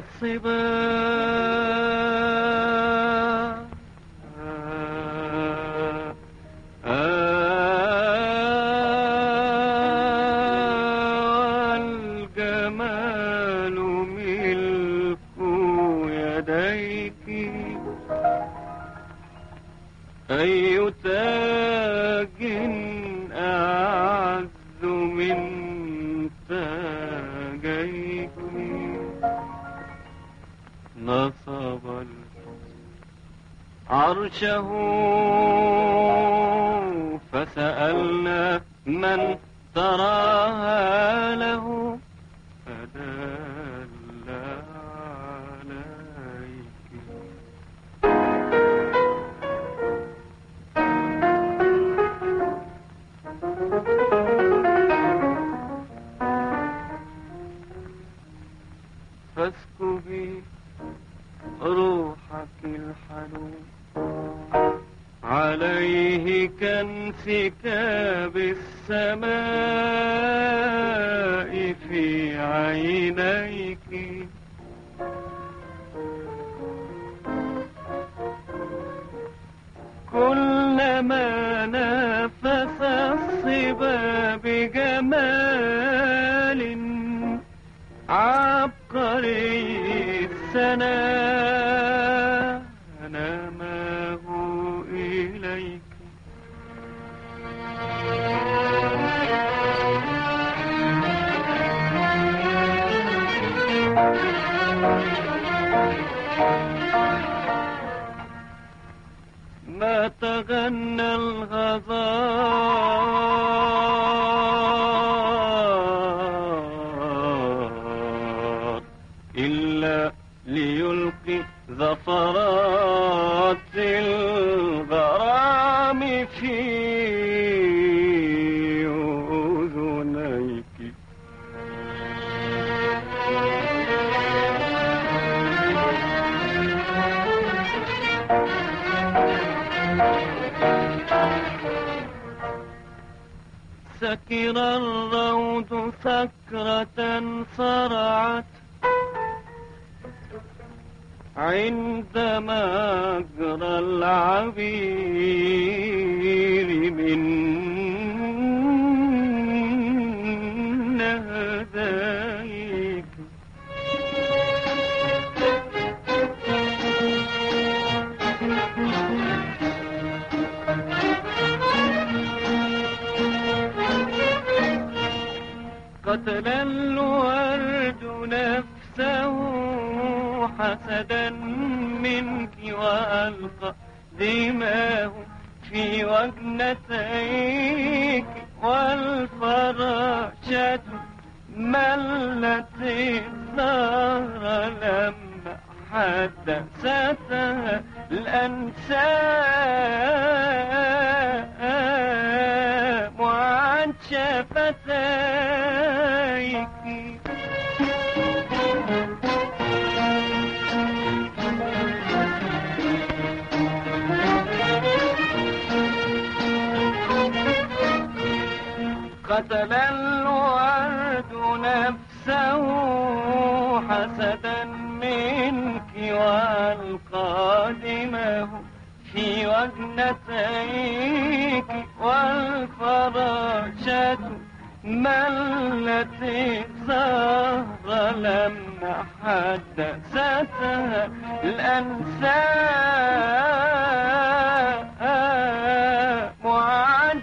الصبا. والجمال ملك يديك. أي تاج نصب عرشه فسألنا من تراها له فدل عليك. فاسكبي روحك الحنون عليه كانسكاب السماء في عينيك. كلما نفس الصبا عبقري السنا نماه إليك. ما تغنى الغزال ليلقي زفرات الغرام في أذنيك. سكر الروض سكرة صرعت عندما أجرى العبير من قتل حسدا منك وألقى دماه في وجنتيك والفراشة ملت الظهر لما حدثتها الأنسام عن شفتيك قتل الورد نفسه حسدا منك والقى دمه في وجنتيك والفراشة ملت الزهر لما حدثتها الأنسام عن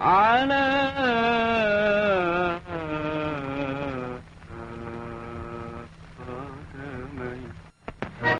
على